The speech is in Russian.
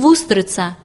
вустрица.